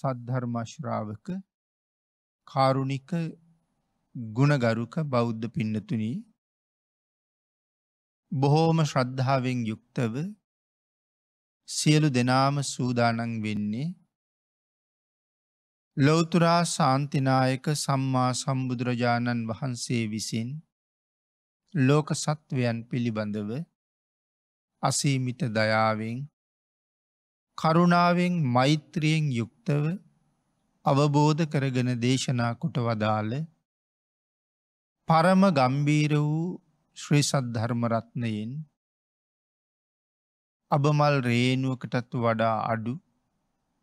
සද්ධර්මශ්‍රාවක කාරුණික ගුණගරුක බෞද්ධ පින්නතුනී. බොහෝම ශ්‍රද්ධාවෙන් යුක්තව සියලු දෙනාම සූදානන් වෙන්නේ ලෝතුරා සාන්තිනායක සම්මා සම්බුදුරජාණන් වහන්සේ විසින් ලෝක සත්වයන් පිළිබඳව අසීමිත දයාවෙන් කරුණාවෙන් මෛත්‍රියෙන් යුක්තව අවබෝධ කරගෙන දේශනා කොට වදාළ පරම ගම්බීර වූ ශ්‍රී සද්ධර්මරත්නයෙන් අබමල් රේනුවකටත් වඩා අඩු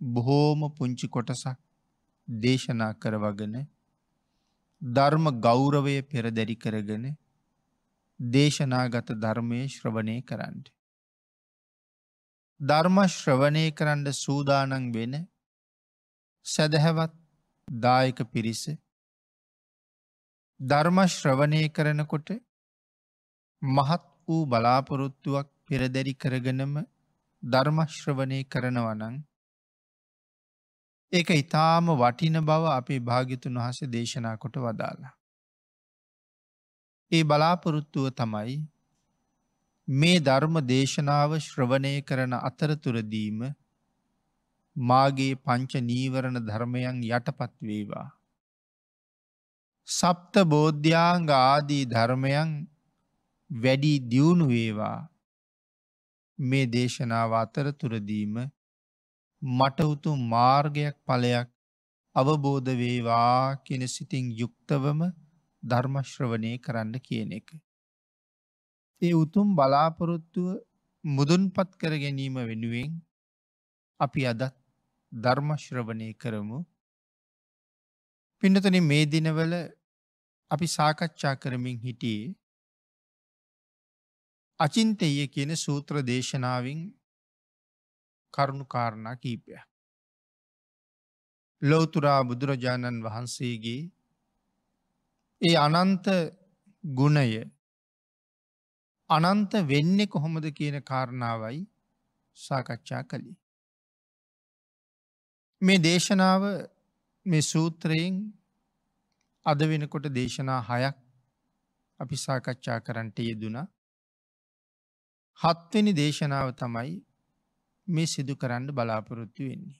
බොහෝම පුංචි කොටසක් දේශනා කරවගෙන ධර්ම ගෞරවය පෙරදැරි කරගෙන දේශනාගත ධර්මය ශ්‍රවණය කරන්නට. ධර්ම ශ්‍රවණය කරන්න සූදානන් වෙන සැදැහැවත් දායක පිරිස ධර්ම ශ්‍රවණය කරනකොට මහත් වූ බලාපොරොත්තුවක් පෙරදැරි කරගෙනම ධර්මශ්‍රවනය කරනවනං ඒක ඉතාම වටින බව අපේ භාගිතුන් වහස දේශනා කොට වදාලා. ඒ බලාපොරොත්තුව තමයි මේ ධර්ම දේශනාව ශ්‍රවණය කරන අතරතුරදීම මාගේ පංච නීවරණ ධර්මයන් යටපත් වේවා. සප්ත බෝධ්‍යාංග ආදී ධර්මයන් වැඩි දියුණු වේවා මේ දේශනාව අතරතුරදීම මට උතු මාර්ගයක් පලයක් අවබෝධ වේවා කියෙන සිතින් යුක්තවම ධර්මශ්‍රවනය කරන්න කියන එක. ඒ උතුම් බලාපොරොත්තුව මුදුන්පත් කර ගැනීම වෙනුවෙන් අපි අදත් ධර්මශ්‍රවනය කරමු. පිනතන මේ දිනවල අපි සාකච්ඡා කරමින් හිටියේ අචින්තය කියන සූත්‍ර දේශනාවෙන් කරුණු කාරණා කීපය. ලෝතුරා බුදුරජාණන් වහන්සේගේ ඒ අනන්ත ගුණය අනන්ත වෙන්න කොහොමද කියන කාරණාවයි සාකච්ඡා කළේ. මේ දේශනාව මේ සූත්‍රයෙන් අද වෙනකොට දේශනා හයක් අපි සාකච්ඡා කරන්නට යෙදුනා හත්වෙනි දේශනාව තමයි මේ සිදු කරන්න බලාපොරොත්තු වෙන්නේ.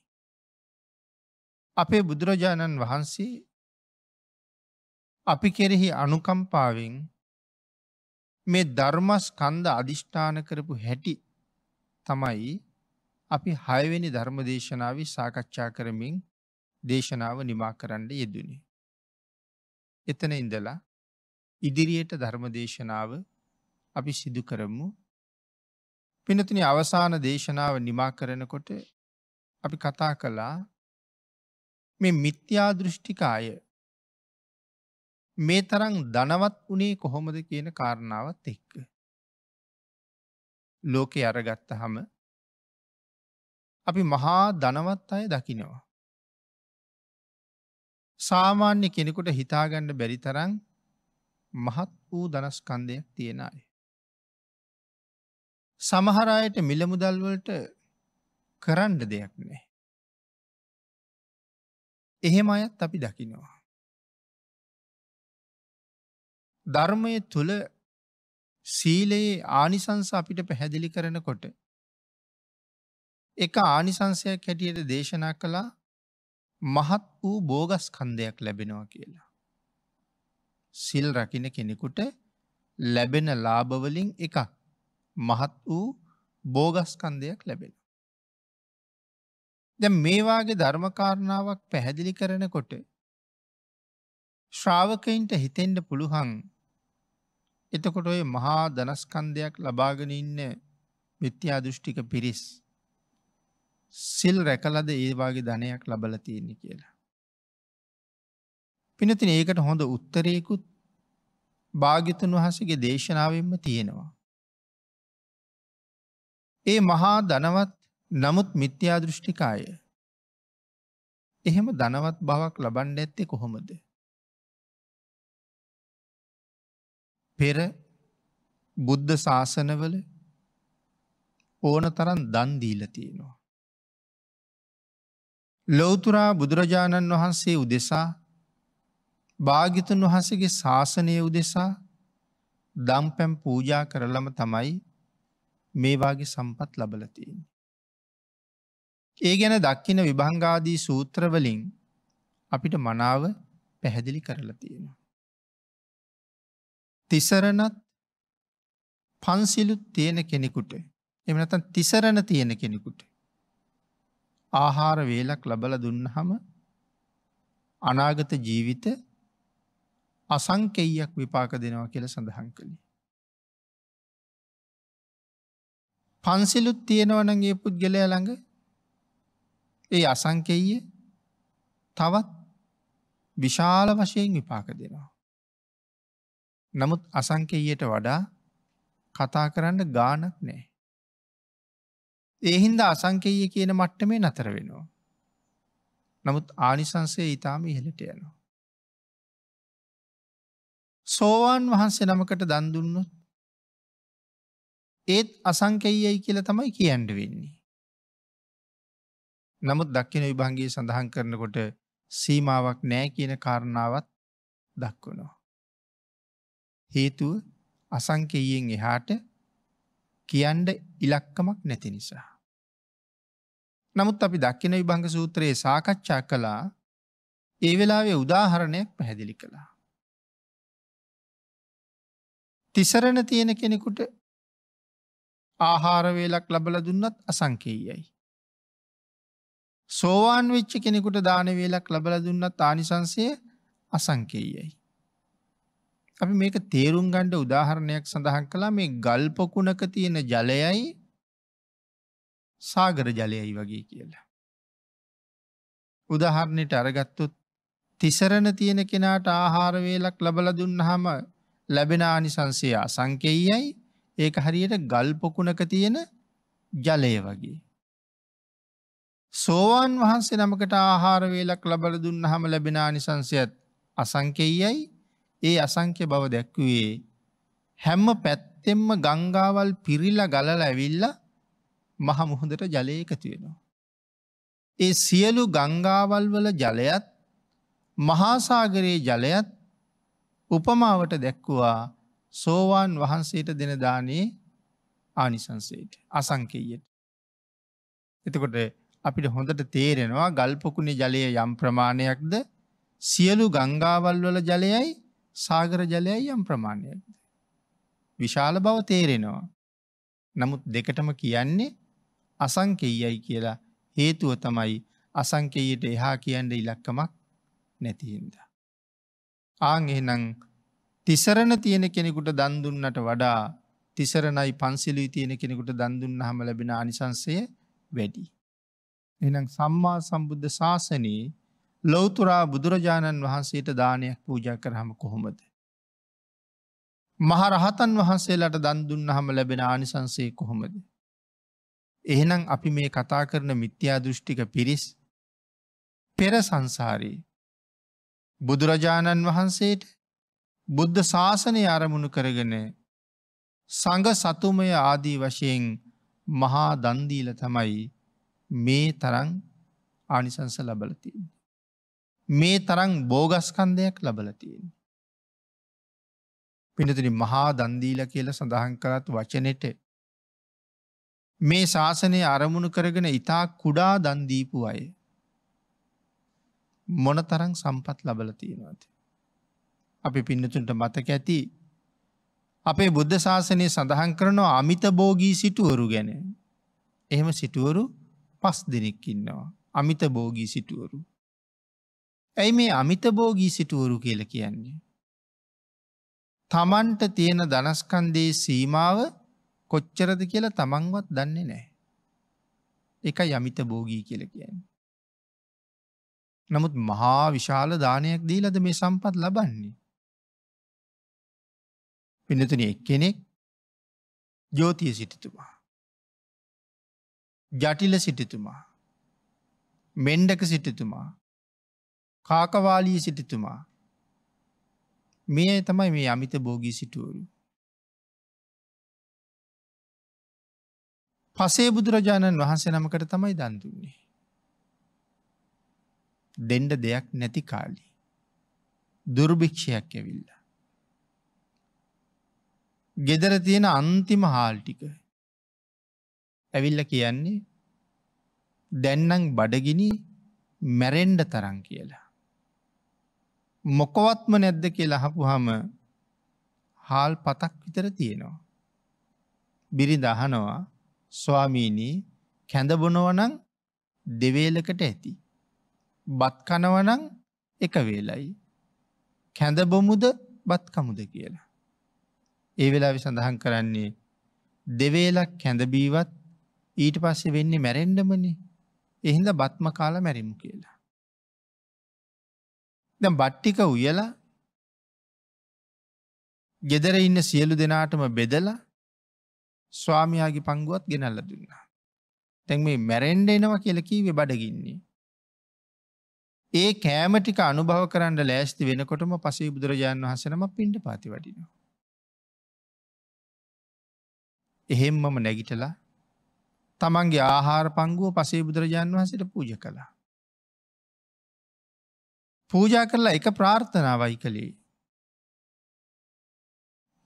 අපේ බුදුරජාණන් වහන්සේ අපි කෙරෙහි අනුකම්පාවෙන් මේ ධර්මස් කන්ද අධිෂ්ඨාන කරපු හැටි තමයි අපි හයවෙනි ධර්ම දේශනාව සාකච්ඡා කරමින් දේශනාව නිමා කරන්න යෙදනේ. එතන ඉඳලා ඉදිරියට ධර්ම දේශනාව අපි සිදු කරමු පිනතින අවසාන දේශනාව නිමා කරනකොට අපි කතා කළා මේ මිත්‍යා දෘෂ්ටිකාය මේ තරං ධනවත් වනේ කොහොමද කියන කාරණාවත් එක්ක. ලෝකෙ අරගත්ත හම අපි මහා ධනවත් අය දකිනවා. සාමාන්‍ය කෙනෙකුට හිතාගන්න බැරි තරං මහත් වූ දනස්කන්දයක් තියෙන අය. සමහර අයට මිලමුදල්වලට කරන්න දෙයක් නෑ. එහෙම අයත් අපි දකිනවා. ධර්මය තුළ සීලයේ ආනිසංස අපිට පැහැදිලි කරනකොට එක ආනිසංසයක් හැටියට දේශනා කළා මහත් වූ බෝගස් කන්දයක් ලැබෙනවා කියලා. සිල් රකින කෙනෙකුට ලැබෙන ලාභවලින් එකක් මහත් වූ බෝගස්කන්දයක් ලැබෙන. දැ මේවාගේ ධර්මකාරණාවක් පැහැදිලි කරනකොට ශ්‍රාවකයින්ට හිතෙන්ට පුළුහන් එතකොට ඔය මහා දනස්කන්දයක් ලබාගෙන ඉන්න මිත්‍යා දෘෂ්ටික පිරිස් සිල් රැකලද ඒවාගේ ධනයක් ලබල තියෙන්නේ කියලා. පිනතින ඒකට හොඳ උත්තරයකුත් භාගිතන් වහසගේ දේශනාවෙන්ම තියෙනවා. ඒ මහා ධනවත් නමුත් මිත්‍යා දෘෂ්ටිකාය. එහෙම ධනවත් බවක් ලබන්ඩ ඇත්තේ කොහොමද. පෙර බුද්ධ ශාසනවල ඕන තරන් දන් දීල තියෙනවා. ලොවතුරා බුදුරජාණන් වහන්සේ උදෙසා භාගිතුන් වහසගේ ශාසනය උදෙසා දම් පැම් පූජා කරලම තමයි මේවාගේ සම්පත් ලබලතියෙන්. ඒ ගැන දක්කින විභංගාදී සූත්‍රවලින් අපිට මනාව පැහැදිලි කරලා තියෙනවා. තිසරණත් පන්සිලුත් තියෙන කෙනෙකුට එමනතන් තිසරණ තියෙන කෙනෙකුට ආහාර වේලක් ලබල දුන්නහම අනාගත ජීවිත අසංකෙයියක් විපාක දෙනවා කියල සඳහන් කළේ. පන්සිලුත් තියෙනවනගේ පුද්ගලය ළඟ ඒ අසංකෙය තවත් විශාල වශයෙන් විපාක දෙනවා. නමුත් අසංකෙයට වඩා කතා කරන්න ගානක් නෑ. ඒහින්ද අසංකෙය කියන මට්ටමේ නතර වෙනවා. නමුත් ආනිසංසය ඉතාම ඉහලට යනවා. සෝවාන් වහන්සේ නමකට දන්දුන්නොත් ඒත් අසංකෙයයි කියල තමයි කියන්ඩ වෙන්නේ. නමුත් දක්කින විභංගේ සඳහන් කරනකොට සීමාවක් නෑ කියන කාරණාවත් දක්වනවා. හේතුව අසංකෙයෙන් එහාට කියන්ඩ ඉලක්කමක් නැති නිසා. නමුත් අපි දක්කින විභංග සූත්‍රයේ සාකච්ඡා කළා ඒ වෙලාවේ උදාහරණයක් පැහැදිලි කළා. තිසරණ තියෙන කෙනෙකුට ආහාරවේලක් ලබල දුන්නත් අසංකේයයි. සෝවාන් වෙච්ච කෙනෙකුට දානවේලක් ලබල දුන්නත් ආනිසන්සය අසංකේයයි. අපි මේක තේරුම් ගණ්ඩ උදාහරණයක් සඳහන් කලා මේ ගල්පොකුණක තියෙන ජලයයි සාගර ජලයයි වගේ කියලා. උදාහරණයට අරගත්තුත් තිසරණ තියෙන කෙනාට ආහාරවේලක් ලබල දුන්නහම ලැබෙන ආනිසංසය අසංකෙයයි ඒක හරියට ගල්පොකුණක තියෙන ජලය වගේ. සෝවාන් වහන්සේ නමකට ආහාරවේලක් ලබල දුන්නහම ලැබෙන ආනිසංසයත් අසංකෙයයි ඒ අසංක්‍ය බව දැක්වයේ හැම්ම පැත්තෙම්ම ගංගාවල් පිරිල්ල ගලල ඇවිල්ල මහ මුහොදට ජලය එකතු වෙනවා. ඒ සියලු ගංගාවල් වල ජලයත් මහාසාගරයේ ජලයත් උපමාවට දැක්වවා සෝවාන් වහන්සේට දෙන දානයේ ආනිසංසයට අසංකෙයට. එතකොට අපිට හොඳට තේරෙනවා ගල්පොකුණේ ජලය යම් ප්‍රමාණයක්ද සියලු ගංගාවල් වල ජලයයි සාගර ජලයයි යම් ප්‍රමාණයක්ද. විශාල බව තේරෙනවා. නමුත් දෙකටම කියන්නේ අසංකෙයයි කියලා හේතුව තමයි අසංකෙයට එහා කියන්න ඉලක්කමක් නැතිහින්ද. ආං එහෙනං තිසරණ තියෙන කෙනෙකුට දන්දුන්නට වඩා තිසරණයි පන්සිලුයි තියෙන කෙනෙකුට දන්දුන්න හම ලැබෙන අනිසංසය වැඩි. එනම් සම්මා සම්බුද්ධ ශාසනයේ ලොවතුරා බුදුරජාණන් වහන්සේට දානයක් පූජ කරහම කොහොමද. මහරහතන් වහන්සේලට දන්දුන්න හම ලැබෙන ආනිසන්සේ කොහොමද. එහෙනම් අපි මේ කතා කරන මිත්‍යා දෘෂ්ටික පිරිස් පෙර සංසාරයේ බුදුරජාණන් වහන්සේට බුද්ධ ශාසනය අරමුණු කරගෙන සඟ සතුමය ආදී වශයෙන් මහා දන්දීල තමයි මේ තරං ආනිසංස ලබලතින්. මේ තරං බෝගස්කන්දයක් ලබලතියෙන්. පිනතිනි මහා දන්දීල කියල සඳහන් කරත් වචනෙට මේ ශාසනය අරමුණු කරගෙන ඉතා කුඩා දන්දීපු අය. මොන තරං සම්පත් ලබල තියෙනවාද. අපි පින්නතුන්ට මතක ඇති අපේ බුද්ධ ශාසනය සඳහන් කරනවා අමිත බෝගී සිටුවරු ගැන. එහෙම සිටුවරු පස් දෙනෙක් ඉන්නවා. අමිත බෝගී සිටුවරු. ඇයි මේ අමිත බෝගී සිටුවරු කියල කියන්නේ. තමන්ට තියෙන දනස්කන්දේ සීමාව කොච්චරද කියලා තමන්වත් දන්නේ නෑ. එක යමිත බෝගී කියල කියන්නේ. නමුත් මහා විශාල දානයක් දීලද මේ සම්පත් ලබන්නේ. පිනතුන එක්කෙනෙක් ජෝතිය සිටිතුමා. ජටිල සිටිතුමා. මෙන්ඩක සිටිතුමා. කාකවාලී සිටිතුමා. මේ තමයි මේ අමිත බෝගී සිටුවරු. පසේ බුදුරජාණන් වහන්සේ නමකට තමයි දන්දුන්නේ. දෙන්ඩ දෙයක් නැති කාලි. දුර්භික්ෂයක් ඇවිල්ල. ගෙදර තියෙන අන්තිම හාල්ටික ඇවිල්ල කියන්නේ දැන්නං බඩගිනි මැරෙන්ඩ තරන් කියලා. මොකොවත්ම නැද්ද කියලා හපු හම හාල් පතක් විතර තියෙනවා. බිරි දහනවා ස්වාමීනී කැඳබොනවනං දෙවේලකට ඇති. බත් කනවනං එක වේලයි. කැඳබොමුද බත්කමුද කියලා. ඒ වෙලා සඳහන් කරන්නේ දෙවේලක් කැඳබීවත් ඊට පස්සේ වෙන්නේ මැරෙන්ඩමනේ එහින්ද බත්ම කාල මැරිමු කියලා. දැ බට්ටික උයලා ගෙදර ඉන්න සියලු දෙනාටම බෙදලා ස්වාමයාගේ පංගුවත් ගෙනල්ල දුන්නා. තැන් මේ මැරෙන්ඩ එනවා කියලකීවෙ බඩගින්නේ. ඒ කෑමටික අනුභව කරන්න ලෑස්ති වෙනකොටම පසේ බුදුරජාණන් වහසනම පින්ඩ පාති වටිනවා. එහෙම් මම නැගිටලා තමන්ගේ ආහාර පංගුව පසේ බුදුරජාණන් වහසට පූජ කළා. පූජා කරලා එක ප්‍රාර්ථනාවයි කළේ.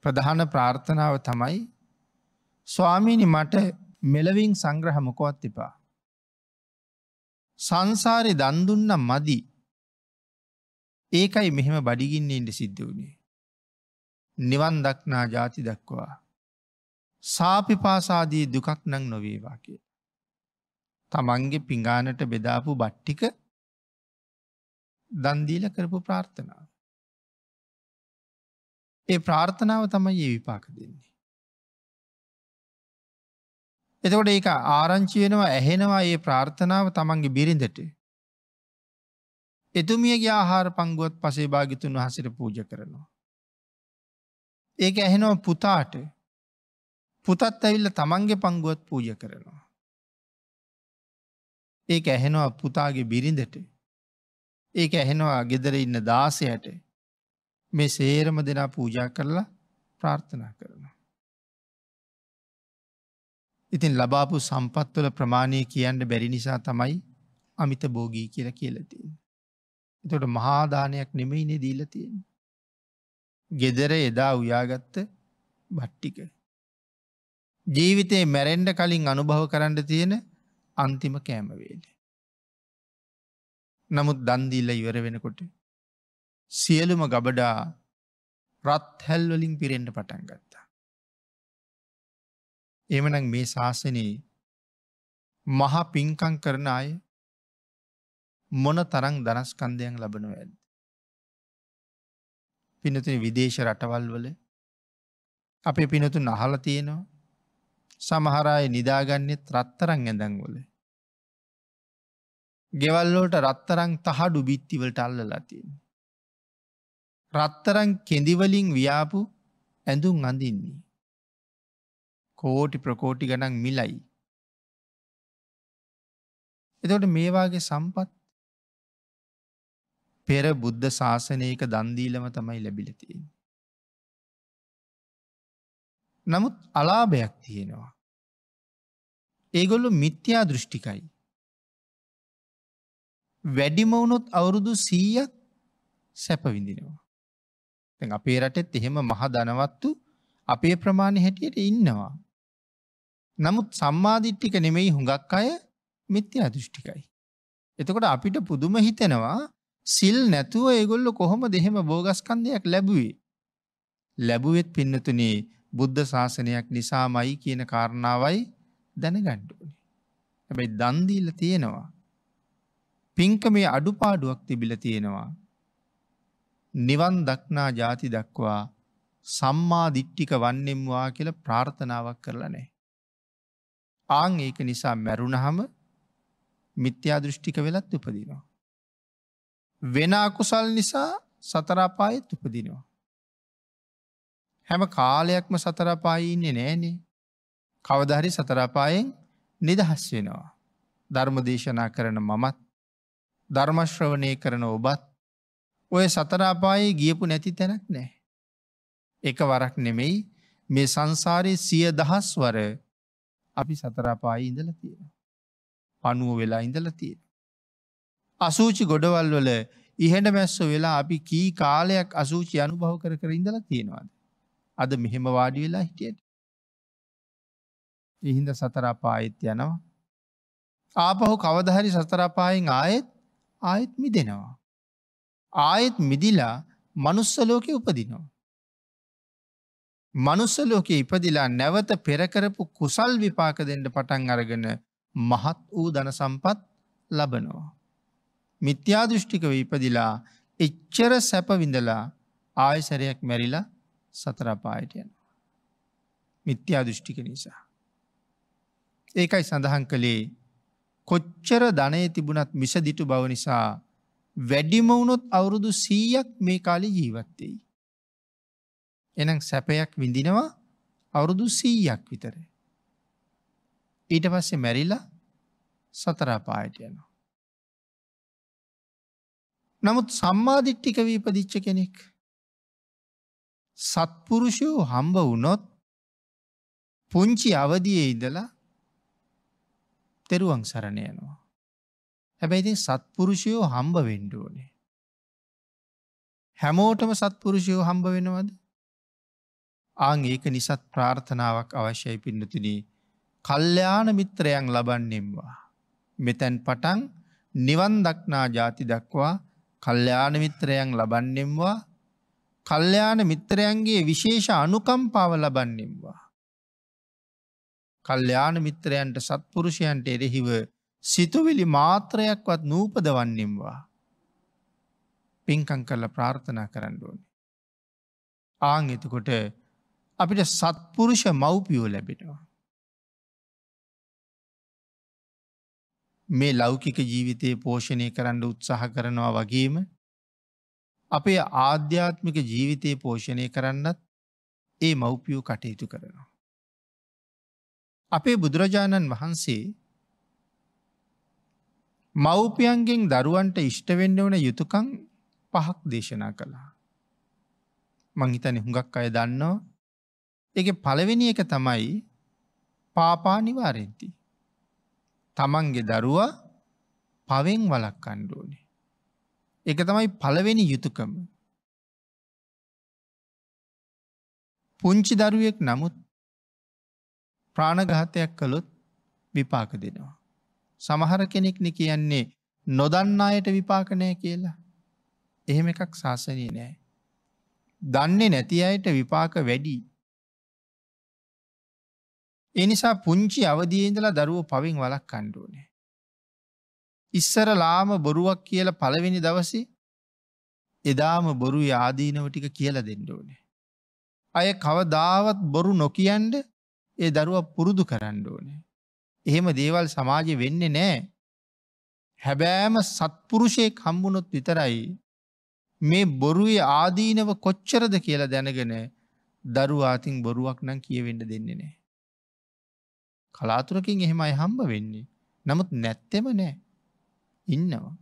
ප්‍රධාන ප්‍රාර්ථනාව තමයි ස්වාමීනි මට මෙලවින් සංග්‍රහ මොකොවත් එපා. සංසාරය දන්දුන්න මදි ඒකයි මෙහෙම බඩිගින්නෙන්ට සිද්ධ වුණේ. නිවන් දක්නා ජාති දක්වා. සාපිපාසාදී දුකක් නං නොවේවා කිය. තමන්ගේ පිඟානට බෙදාපු බට්ටික දන්දීල කරපු ප්‍රාර්ථනාව. ඒ ප්‍රාර්ථනාව තමයි ඒ විපාක දෙන්නේ. එතකොට ඒක ආරංචි වෙනවා ඇහෙනවා ඒ ප්‍රාර්ථනාව තමන්ගේ බිරිඳට. එතුමියගේ ආහාර පංගුවත් පසේ භාගිතුන් වහසට පූජ කරනවා. ඒක ඇහෙනවා පුතාට පුතත් ඇවිල්ල තමන්ගේ පංගුවත් පූජ කරනවා. ඒක ඇහෙනවා පුතාගේ බිරිඳට ඒක ඇහෙනවා ගෙදර ඉන්න දාසයට මේ සේරම දෙනා පූජා කරලා ප්‍රාර්ථනා කරනවා. ඉතින් ලබාපු සම්පත්වල ප්‍රමාණය කියන්න බැරි නිසා තමයි අමිත බෝගී කියල කියලතින්. එතොට මහාදානයක් නෙමෙයිනෙ දීලතියෙන්. ගෙදර එදා උයාගත්ත බට්ටික. ජීවිතයේ මැරෙන්ඩ කලින් අනුභව කරන්න තියෙන අන්තිම කෑමවේල. නමුත් දන්දීල්ල ඉවර වෙනකොට. සියලුම ගබඩා රත් හැල්වලින් පිරෙන්ට පටන් ගත්තා. එමනං මේ ශාසනයේ මහා පින්කං කරන අය මොන තරං දනස්කන්දයන් ලබනව ඇද. පිනතුන විදේශ රටවල් වල අපේ පිනතුන් අහල තියෙනවා සමහරය නිදාගන්නෙත් රත්තරං ඇඳංවල. ගෙවල්ලෝට රත්තරං තහඩු බිත්තිවලට අල්ලලා තියෙන. රත්තරං කෙදිවලින් ව්‍යාපු ඇඳුම් අඳින්නේ. කෝටි ප්‍රකෝටි ගනන් මිලයි. එතොට මේවාගේ සම්පත් පෙර බුද්ධ ශාසනයක දන්දීලම තමයි ලැබිලතියෙන්. නමුත් අලාභයක් තියෙනවා. ඒගොල්ලු මිත්‍යා දෘෂ්ටිකයි. වැඩිමවුණොත් අවුරුදු සීයක් සැපවිඳිනවා. තැන් අපේ රටෙත් එහෙම මහ දනවත්තු අපේ ප්‍රමාණය හැටියට ඉන්නවා. නමුත් සම්මාධිට්ටික නෙමෙයි හුඟක් අය මිත්‍යා දෘෂ්ටිකයි. එතකොට අපිට පුදුම හිතෙනවා සිල් නැතුව ඒගොල්ල කොහොම දෙහෙම බෝගස්කන්දයක් ලැබුවේ. ලැබුවෙත් පින්නතුනේ බුද්ධ ශාසනයක් නිසාමයි කියන කාරණාවයි දැනගණ්ඩුවනි. හැබැයි දන්දීල තියෙනවා. පින්ක මේ අඩුපාඩුවක් තිබිල තියෙනවා. නිවන් දක්නා ජාති දක්වා සම්මා දිට්ටික වන්නෙම්වා කියල ප්‍රාර්ථනාවක් කරලනේ. ආං ඒක නිසා මැරුණහම මිත්‍යා දෘෂ්ටික වෙලත් උපදිනවා. වෙන අකුසල් නිසා සතරාපායත් උපදිනවා. හැම කාලයක්ම සතරපායින්නේ නෑනේ කවදහරි සතරපායෙන් නිදහස් වෙනවා. ධර්ම දේශනා කරන මමත් ධර්මශ්‍රවනය කරන ඔබත් ඔය සතරාපායේ ගියපු නැති තැනක් නෑ. එක වරක් නෙමෙයි මේ සංසාරය සිය දහස් වර අපි සතරාපායි ඉඳල තියෙන. පනුව වෙලා ඉඳල තියෙන. අසූචි ගොඩවල් වල ඉහෙට මැස්ස වෙලා අපි කී කාලයක් අසූචි අනුභව කර කර ඉඳලා තියෙනවාද. අද මෙහෙම වාඩි වෙලා හිටියට. ඉහින්ද සතරාපායිත් යනවා. ආපහු කවදහරි සතරාපායෙන් ආයෙත් ආයෙත් මිදෙනවා. ආයෙත් මිදිලා මනුස්සලෝක උපදිනවා. මනුස්සලෝක ඉපදිලා නැවත පෙරකරපු කුසල් විපාක දෙන්න පටන් අරගෙන මහත් වූ දන සම්පත් ලබනවා. මිත්‍යාදෘෂ්ටිකව ඉපදිලා එච්චර සැපවිඳලා ආයසරයක් මැරිලා සතරපායට යන. මිත්‍යාදෘෂ්ටික නිසා. ඒකයි සඳහන් කළේ කොච්චර ධනය තිබුණත් මිසදිටු බව නිසා වැඩිම වුණොත් අවුරුදු සීයක් මේ කාලි ජීවත්තෙයි. එනම් සැපයක් විඳිනවා අවුරුදු සීයක් විතර. ඊට පස්සේ මැරිලා සතරාපායට යනවා. නමුත් සම්මාධිට්ටික වීපදිච්ච කෙනෙක්. සත්පුරුෂයෝ හම්බ වුණොත් පුංචි අවදියේ ඉදලා තෙරුවන් සරණ යනවා. හැබැයිති සත්පුරුෂයෝ හම්බ වෙන්ඩුවනේ. හැමෝටම සත්පුරුෂයෝ හම්බ වෙනවද. ආං ඒක නිසත් ප්‍රාර්ථනාවක් අවශ්‍යයි පින්නතුනී කල්්‍යයාන මිත්‍රයන් ලබන්නෙම්වා. මෙතැන් පටන් නිවන් දක්නා ජාති දක්වා කල්්‍යයාන මිත්‍රයන් ලබන්නෙම්වා කල්්‍යයාන මිත්‍රයන්ගේ විශේෂ අනුකම්පාව ලබන්නෙම්වා. කල්්‍යයාන මිත්‍රයන්ට සත්පුරුෂයන්ට එරෙහිව සිතුවිලි මාත්‍රයක්වත් නූපදවන්නෙම්වා. පින්කං කරල ප්‍රාර්ථනා කරන්න ඕනේ. ආං එතකොට අපිට සත්පුරුෂ මව්පියෝ ලැබෙනවා. මේ ලෞකික ජීවිතය පෝෂණය කරන්න උත්සාහ කරනවා වගේම අපේ ආධ්‍යාත්මික ජීවිතය පෝෂණය කරන්නත් ඒ මව්පියෝ කටයුතු කරනවා. අපේ බුදුරජාණන් වහන්සේ මව්පියන්ගෙන් දරුවන්ට ඉෂ්ටවෙන්න වන යුතුකං පහක් දේශනා කළා. මංහිතන හුඟක් අය දන්නවා එක පළවෙනි එක තමයි පාපා නිවාරෙන්ති. තමන්ගේ දරුවා පවෙන් වලක් කණ්ඩුවනේ. එක තමයි පළවෙනි යුතුකම. පුංචි දරුවෙක් නමුත් ප්‍රාණඝාතයක් කළොත් විපාක දෙනවා. සමහර කෙනෙක්න කියන්නේ නොදන්න අයට විපාකනය කියලා. එහෙම එකක් ශාසනය නෑ. දන්නේ නැති අයට විපාක වැඩි. එනිසා පුංචි අවදියඉඳලා දරුව පවින් වලක් කණ්ඩුවනේ. ඉස්සර ලාම බොරුවක් කියල පළවෙනි දවසේ එදාම බොරු ආදීනව ටික කියල දෙන්න ඕනේ. අය කවදාවත් බොරු නොකියන්ඩ ඒ දරුව පුරුදු කරන්න ඕනේ. එහෙම දේවල් සමාජය වෙන්න නෑ. හැබෑම සත්පුරුෂයෙක් හම්බුණොත් විතරයි මේ බොරුවේ ආදීනව කොච්චරද කියලා දැනගෙන දරුවාතින් බොරුවක් නම් කියවෙන්න දෙන්නේ නෑ. කලාතුරකින් එහෙමයි හම්බ වෙන්නේ. නමුත් නැත්තෙම නෑ. ඉන්නවා.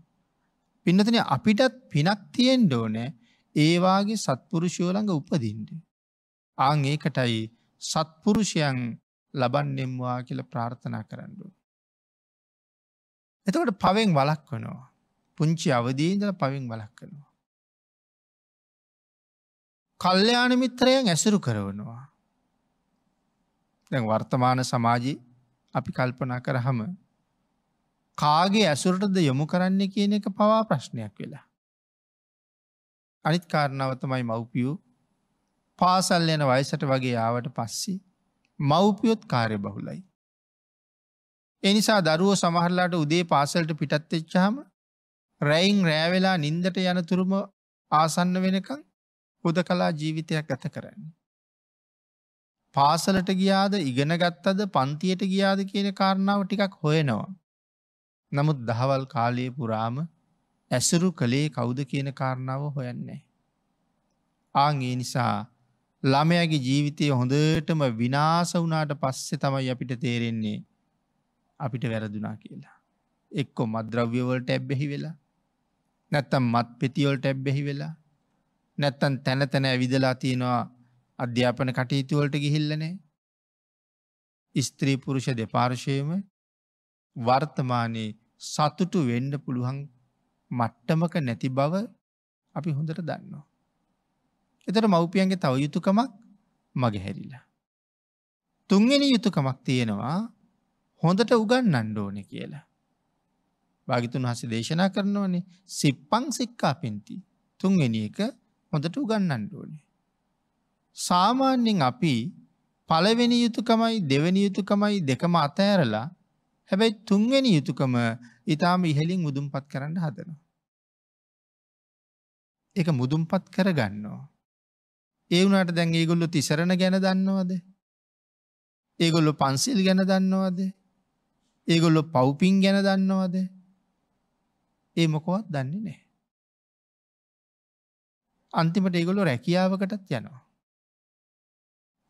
පින්නතන අපිටත් පිනක් තියෙන් ඩෝනෑ ඒවාගේ සත්පුරුෂයෝළඟ උපදින්ට. ආං ඒකටයි සත්පුරුෂයන් ලබන්නෙම්වා කියල ප්‍රාර්ථනා කරන්නඩු. එතකට පවෙන් වලක් වනවා. පුංචි අවදීන්දල පවින් වලක් කනවා. කල්්‍යයාන මිත්‍රයන් ඇසුරු කරවනවා. දැන් වර්තමාන සමාජී අපි කල්පනා කරහම කාගේ ඇසුරටද යොමු කරන්න කියන එක පවා ප්‍රශ්නයක් වෙලා. අනිත් කාරණාවතමයි මව්පියූ පාසල් යන වයසට වගේ ආවට පස්සේ මව්පියොත් කාර්ය බහුලයි. එනිසා දරුව සමහරලාට උදේ පාසල්ට පිටත්වෙච්චාම රැයින් රෑවෙලා නින්දට යන තුරුම ආසන්න වෙනකං හොද කලා ජීවිතයක් ඇත කරන්නේ. පාසලට ගියාද ඉගෙන ගත්තද පන්තියට ගියාද කියන කාරණාව ටිකක් හොයනවා. නමුත් දහවල් කාලයේ පුරාම ඇසුරු කළේ කෞුද කියන කාරණාව හොයන්නේ. ආංගේ නිසා ළමයගේ ජීවිතය හොඳටම විනාස වනාට පස්සෙ තමයි අපිට තේරෙන්නේ අපිට වැරදුනා කියලා. එක්කො මද්‍රව්‍යවලට ඇබ්බෙහි වෙලා නැත්තම් මත් පෙතිවලට ඇබ්බෙහි වෙලා නැත්තන් තැන තැන ඇවිදලා තියෙනවා අධ්‍යාපන කටයුතුවලට ගිහිල්ලනේ ස්ත්‍රී පුරුෂ දෙපාර්ශයම වර්තමානයේ සතුටු වෙන්ඩ පුළුවන් මට්ටමක නැති බව අපි හොඳට දන්නවා. එතට මව්පියන්ගේ තව යුතුකමක් මගේ හැරිලා. තුන්ගෙන යුතුකමක් තියෙනවා හොඳට උගන් අන්ඩෝන කියලා. භාගිතුන් හස දේශනා කරනවනේ සිප්පං සික්කා පෙන්ති තුන්වෙනි එක හොඳට උගන්න අන්ඩෝනේ. සාමාන්‍යෙන් අපි පළවෙනි යුතුකමයි දෙවැනි යුතුකමයි දෙකම අතෑරලා හැබැයි තුන්වෙනි යුතුකම ඉතාම ඉහලින් මුදුම්පත් කරන්න හදනවා. එක මුදුම්පත් කරගන්නවා. ඒ වුණට දැන් ඒගොල්ලො තිසරණ ගැන දන්නවද. ඒගොල්ලො පන්සිල් ගැන දන්නවද. ඒගොල්ලො පව්පින් ගැන දන්නවද. ඒ මොකොවත් දන්නේ නෑ. අන්තිමට ඒගොලො රැකියාවකටත් යනවා.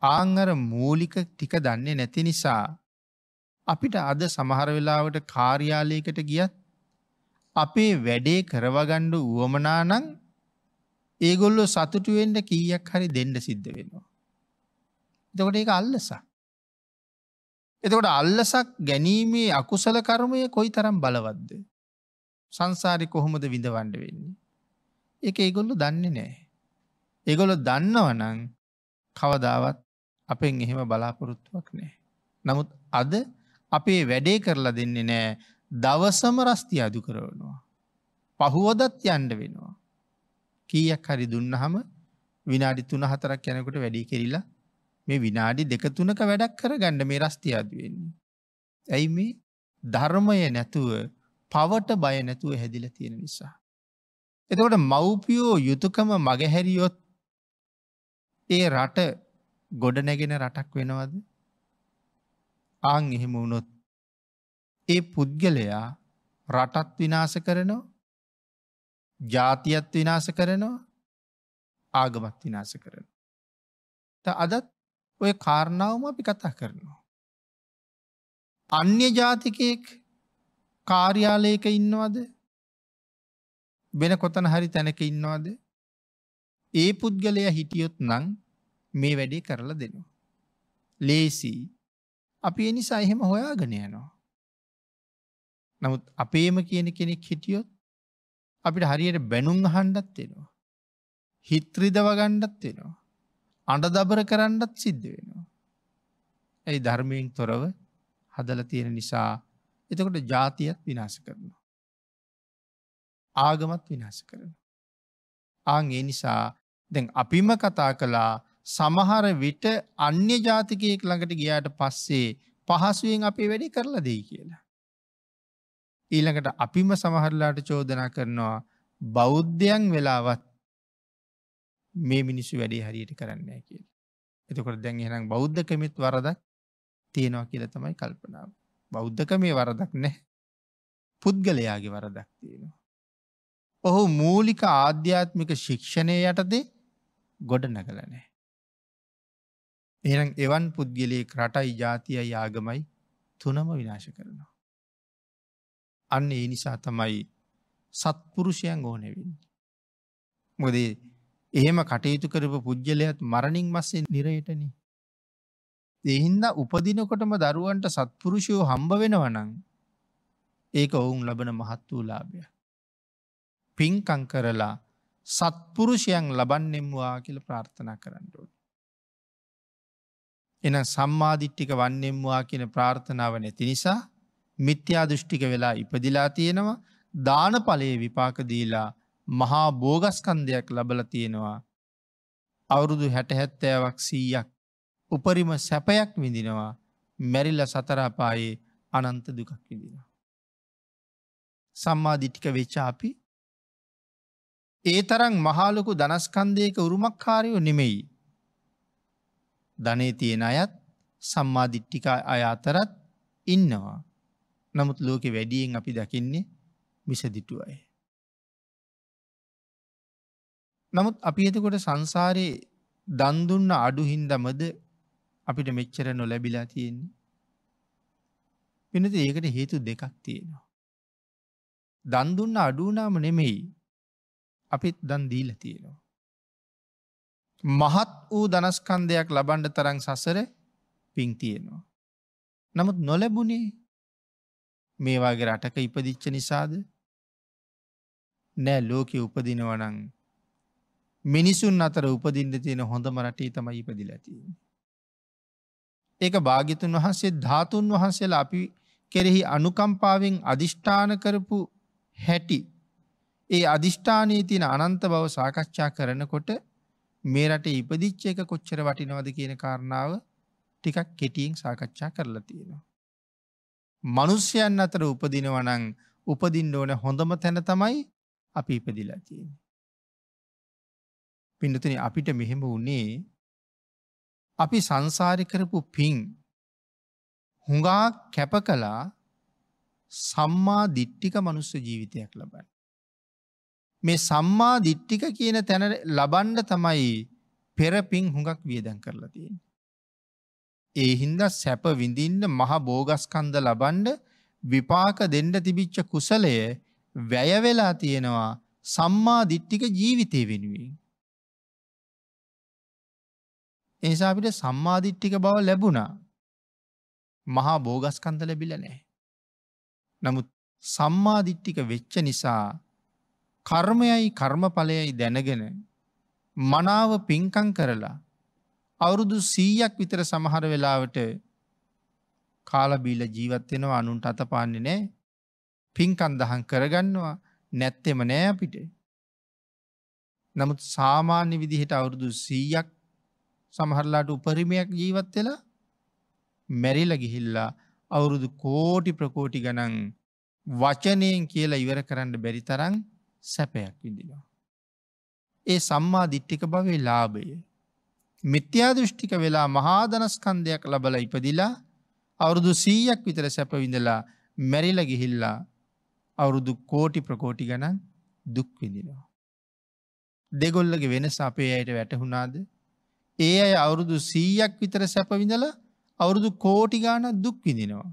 ආංගර මූලික ටික දන්නේ නැති නිසා අපිට අද සමහර වෙලාවට කාර්යාලයකට ගියත් අපේ වැඩේ කරවගණ්ඩ වුවමනානං ඒගොල්ලො සතුටුවෙන්ට කීයක් හරි දෙන්න සිද්ධ වෙනවා. එතකොට ඒක අල්ලසා. එතකොට අල්ලසක් ගැනීමේ අකුසල කර්මය කොයි තරම් බලවද්ද. සංසාරි කොහොමද විඳවන්ඩ වෙන්නේ. එක ඒගොල්ලු දන්නේ නෑ. ඒගොලො දන්නවනං කවදාවත් අපෙන් එහෙම බලාපොරොත්තුවක් නෑ. නමුත් අද අපේ වැඩේ කරලා දෙන්නේ නෑ දවසම රස්ති අදු කරවනවා. පහුවදත් යන්ඩ වෙනවා. කීයක් හරි දුන්නහම විනාඩි තුන හතරක් යැනකොට වැඩි කෙරිලා මේ විනාඩි දෙක තුනක වැඩක් කර ගණ්ඩ මේ රස්ති අදුවෙන්නේ. ඇයි මේ ධර්මය නැතුව පවට බය නැතුව හැදිල තියෙන නිසා. එතකොට මව්පියෝ යුතුකම මගහැරියොත් ඒ රට ගොඩ නැගෙන රටක් වෙනවද ආං එහෙම වුණොත් ඒ පුද්ගලයා රටත් විනාස කරනවා ජාතියත් විනාස කරනවා ආගමත් විනාස කරන. අදත් ඔය කාරණාවම අපි කතා කරනවා. අන්‍ය ජාතිකයෙක් කාර්යාලයක ඉන්නවද වෙන කොතන හරි තැනක ඉන්නවාද ඒ පුද්ගලය හිටියොත් නං මේ වැඩේ කරලා දෙනවා. ලේසි අපි එනිසා එහෙම හොයාගෙන යනවා. නමුත් අපේම කියන කෙනෙක් හිටියොත් අපිට හරියට බැනුම් හන්ඩත් වෙනවා. හිත්‍රිදව ගණ්ඩත් වෙනවා. අඩ දබර කරන්නත් සිද්ධ වෙනවා. ඇයි ධර්මයෙන් තොරව හදල තියෙන නිසා එතකොට ජාතියත් විනාශ කරනවා. ආගමත් විනාශ කරන. ආං ඒ නිසා දැන් අපිම කතා කළා සමහර විට අන්‍ය ජාතිකයෙක් ළඟට ගියාට පස්සේ පහසුවෙන් අපේ වැඩි කරලා දෙයි කියලා. ඊළඟට අපිම සමහරලාට චෝදනා කරනවා බෞද්ධයන් වෙලාවත් මේ මිනිස්සු වැඩේ හරියට කරන්න කියල. එතකොට දැන් එනම් බෞද්ධකමෙත් වරදක් තියෙනවා කියල තමයි කල්පනාව. බෞද්ධක මේ වරදක් නෑ පුද්ගලයාගේ වරදක් තියෙනවා. ඔහු මූලික ආධ්‍යාත්මික ශික්ෂණය යටදේ ගොඩ නැගලනෑ. එනම් එවන් පුද්ගලයේ රටයි ජාතිය යාගමයි තුනම විනාශ කරනවා. අන්න ඒ නිසා තමයි සත්පුරුෂයන් ඕනෙවින්. මොදේ එහෙම කටයුතු කරපු පුද්ගලයත් මරණින් මස්සේ නිරයටන. එහින්ද උපදිනකොටම දරුවන්ට සත්පුරුෂයෝ හම්බ වෙනවනං ඒක ඔවුන් ලබන මහත් වූ ලාභය. පින්කං කරලා සත්පුරුෂයන් ලබන්නෙම්වා කියල ප්‍රාර්ථනා කරන්නඩුවන්. එන සම්මාධිට්ටික වන්නෙම්වා කියන ප්‍රාර්ථනාව නැති නිසා මිත්‍යා දෘෂ්ටික වෙලා ඉපදිලා තියෙනවා දාන පලයේ විපාකදීලා මහා බෝගස්කන්දයක් ලබල තියෙනවා අවුරුදු හැටහැත්තෑවක් සීයක් උපරිම සැපයක් විඳිනවා මැරිල්ල සතරාපායේ අනන්ත දුකක් විදිනවා. සම්මාධිටික වෙච්චාපි ඒ තරං මහාලොකු දනස්කන්දයක උරුමක්කාරයෝ නෙමෙයි. ධනේ තියෙන අයත් සම්මාධිට්ටික අය අතරත් ඉන්නවා. නමුත් ලෝකෙ වැඩියෙන් අපි දකින්නේ මිසදිටු අය. නමුත් අපි එතකොට සංසාරයේ දන්දුන්න අඩු හින්දමද අපිට මෙච්චර නොලැබිලා තියෙන්නේ. පිනති ඒකට හේතු දෙකක් තියෙනවා. දන්දුන්න අඩුනාම නෙමෙයි අපිත් දන් දීල තියෙනවා. මහත් වූ දනස්කන්දයක් ලබන්ඩ තරං සසර පින් තියෙනවා. නමුත් නොලැබුණේ මේවාගේ රටක ඉපදිච්ච නිසාද නෑ ලෝකෙ උපදිනවනං මිනිසුන් අතර උපදින්න තියෙන හොඳම රටේ තමයි ඉපදිල තියෙන. ඒක භාගිතුන් වහන්සේ ධාතුන් වහන්සේලා අපි කෙරෙහි අනුකම්පාවෙන් අධිෂ්ඨාන කරපු හැටි. ඒ අධිෂ්ඨානයේ තියෙන අනන්ත බව සාකච්ඡා කරනකොට මේ රටේ ඉපදිච්ච එක කොච්චර වටිනවද කියන කාරණාව ටිකක් කෙටියෙන් සාකච්ඡා කරලා තියෙනවා. මනුස්්‍යයන් අතර උපදිනවනං උපදින්න ඕන හොඳම තැන තමයි අපි ඉපදිලා තියෙන. පිඩතුන අපිට මෙහෙම වුණේ අපි සංසාරි කරපු පින් හුඟා කැප කලා සම්මා දිට්ටික මනුස්ස ජීවිතයක් ලබන්න. මේ සම්මා දිට්ටික කියන තැන ලබන්ඩ තමයි පෙරපින් හුඟක් වියදැන් කරලා තියෙන. ඒ හින්ද සැප විඳින්න මහ බෝගස්කන්ද ලබන්ඩ විපාක දෙන්ඩ තිබිච්ච කුසලය වැයවෙලා තියෙනවා සම්මා දිට්ටික ජීවිතය වෙනුවෙන්. එනිසා අපිට සම්මාධිට්ටික බව ලැබුණා මහා බෝගස්කන්ද ලැබිල නෑ. නමුත් සම්මාධිට්ටික වෙච්ච නිසා කර්මයයි කර්මඵලයයි දැනගෙන මනාව පින්කං කරලා අවුරුදු සීයක් විතර සමහර වෙලාවට කාලබීල ජීවත්වෙනවා අනුන්ට අතපාන්නේ නෑ පින්කන් දහන් කරගන්නවා නැත්තෙම නෑ අපිට. නමුත් සාමාන්‍ය විදිහට අවුරුදු සීයක් සමහරලාට උපරිමයක් ජීවත් වෙලා මැරිල ගිහිල්ලා අවුරුදු කෝටි ප්‍රකෝටි ගනන් වචනයෙන් කියලා ඉවර කරන්න බැරි තරන් සැපයක් විඳිනවා. ඒ සම්මා දිට්ටික භවේ ලාභය. මිත්‍යා දෘෂ්ටික වෙලා මහාදනස්කන්දයක් ලබල ඉපදිලා අවුරුදු සීයක් විතර සැපවිඳලා මැරිල ගිහිල්ලා අවුරුදු කෝටි ප්‍රකෝටි ගණන් දුක් විඳිනවා. දෙගොල්ලගේ වෙනස අපේ අයට වැටහුණාද ඒ අය අවුරුදු සීයක් විතර සැපවිඳල අවුරුදු කෝටි ගාන දුක් විඳිනවා.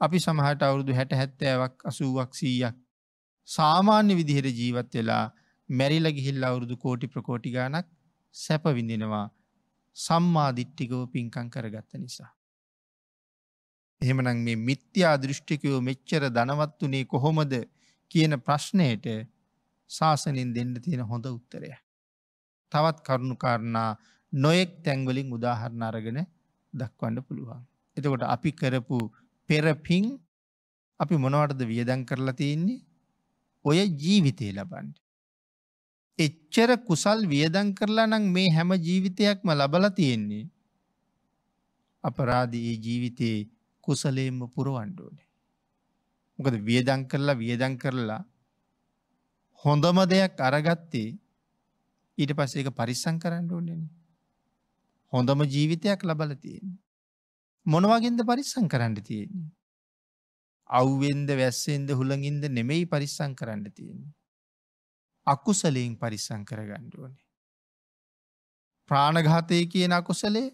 අපි සමහට අවුරුදු හැට හැත්තෑවක් අසුවක් සීයක් සාමාන්‍ය විදිහට ජීවත් වෙලා මැරිල ගිහිල් අවුරුදු කෝටි ප්‍රකෝටි ගානක් සැපවිඳිනවා සම්මාධිට්ටිකව පින්කං කරගත්ත නිසා. එහෙමනං මේ මිත්‍යා දෘෂ්ටිකයෝ මෙච්චර ධනවත්වනේ කොහොමද කියන ප්‍රශ්නයට ශාසනින් දෙන්න තියෙන හොඳ උත්තරය. තවත් කරුණුකාරණා නොයෙක් තැන්වලින් උදාහරණ අරගෙන දක්වන්න පුළුවන්. එතකොට අපි කරපු පෙරපින් අපි මොනවටද වියදන් කරලා තියන්නේ ඔය ජීවිතය ලබන්ට. එච්චර කුසල් වියදන් කරලා නං මේ හැම ජීවිතයක්ම ලබල තියෙන්නේ. අපරාධයේ ජීවිතයේ කුසලේම පුරුවන්ඩෝනේ. මොකද වියදන් කරලා වියදන් කරලා හොඳම දෙයක් අරගත්තේ ඊට පස්සේ එක පරිස්සං කරන්න ඕනෙන. හොඳම ජීවිතයක් ලබල තියෙන. මොනවගින්ද පරිස්සං කරන්න තියෙන්නේ. අව්වෙන්ද වැස්සෙන්ද හුළඟින්ද නෙමෙයි පරිස්සං කරන්න තියෙන්නේ. අකුසලයෙන් පරිස්සං කරගන්න ඕනේ. ප්‍රාණඝාතය කියන අකුසලේ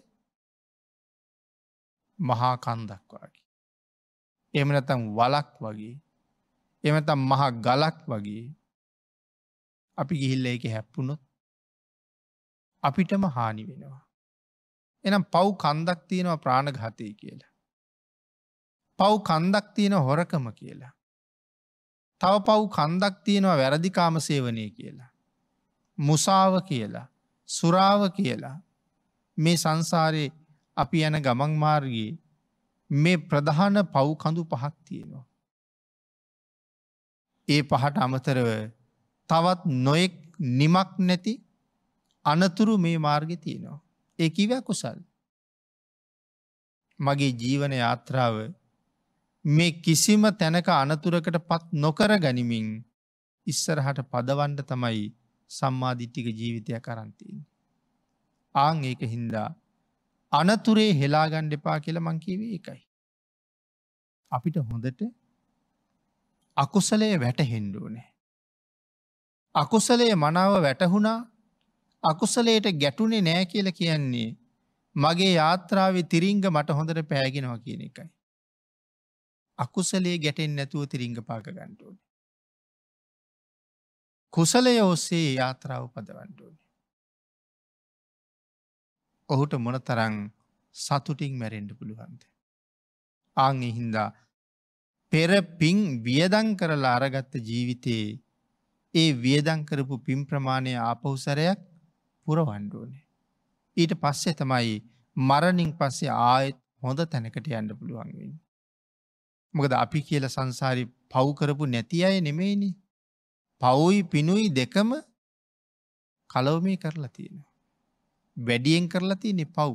මහා කන්දක් වගේ. එමනතම් වලක් වගේ එමතම් මහා ගලක් වගේ අපි ගිහිල්ල එක හැප්පුුණොත් අපිටම හානි වෙනවා. එනම් පව් කන්දක් තියෙනවා ප්‍රාණඝාතය කියලා. පව් කන්දක් තියෙන හොරකම කියලා. තව පව් කන්දක් තියෙනවා වැරදිකාම සේවනය කියලා. මුසාව කියලා සුරාව කියලා මේ සංසාරයේ අපි යන ගමන් මාර්ගයේ මේ ප්‍රධාන පව් කඳු පහක් තියෙනවා. ඒ පහට අමතරව තවත් නොයෙක් නිමක් නැති අනතුරු මේ මාර්ග තියෙනවා. ඒ කිව කුසල්. මගේ ජීවන යාත්‍රාව මේ කිසිම තැනක අනතුරකට පත් නොකර ගනිමින් ඉස්සරහට පදවන්ඩ තමයි සම්මාධිට්ටික ජීවිතය කරන්තින්. ආං ඒක හින්දා අනතුරේ හෙලාගණ්ඩ එපා කියල මංකිවේ එකයි. අපිට හොඳට අකුසලය වැටහෙන්ඩුවනේ. අකුසලේ මනාව වැටහුණා අකුසලයට ගැටුනේ නෑ කියල කියන්නේ මගේ යාත්‍රාවේ තිරිංග මට හොඳට පෑගෙනවා කියන එකයි. අකුසලේ ගැටෙන් නැතුව තිරිංග පාක ගණ්ඩුවන. කුසලය ඔස්සේ යාත්‍රාව පදවන්ඩුවන. ඔහුට මොන තරං සතුටින් මැරෙන්ඩ පුළුවන්ද. ආං හින්දා පෙර පින් වියදං කරලා අරගත්ත ජීවිතයේ ඒ වියදං කරපු පින් ප්‍රමාණය ආපහුසරයක් පුරවන්ඩුවනේ. ඊට පස්සේ තමයි මරණින් පස්සේ ආයෙත් හොඳ තැනකට යන්න පුළුවන්වෙන්. මොකද අපි කියල සංසාරි පව්කරපු නැති අය නෙමේනි. පවුයි පිනුයි දෙකම කලවමේ කරලා තියෙනවා. වැඩියෙන් කරලා තියෙනෙ පව්.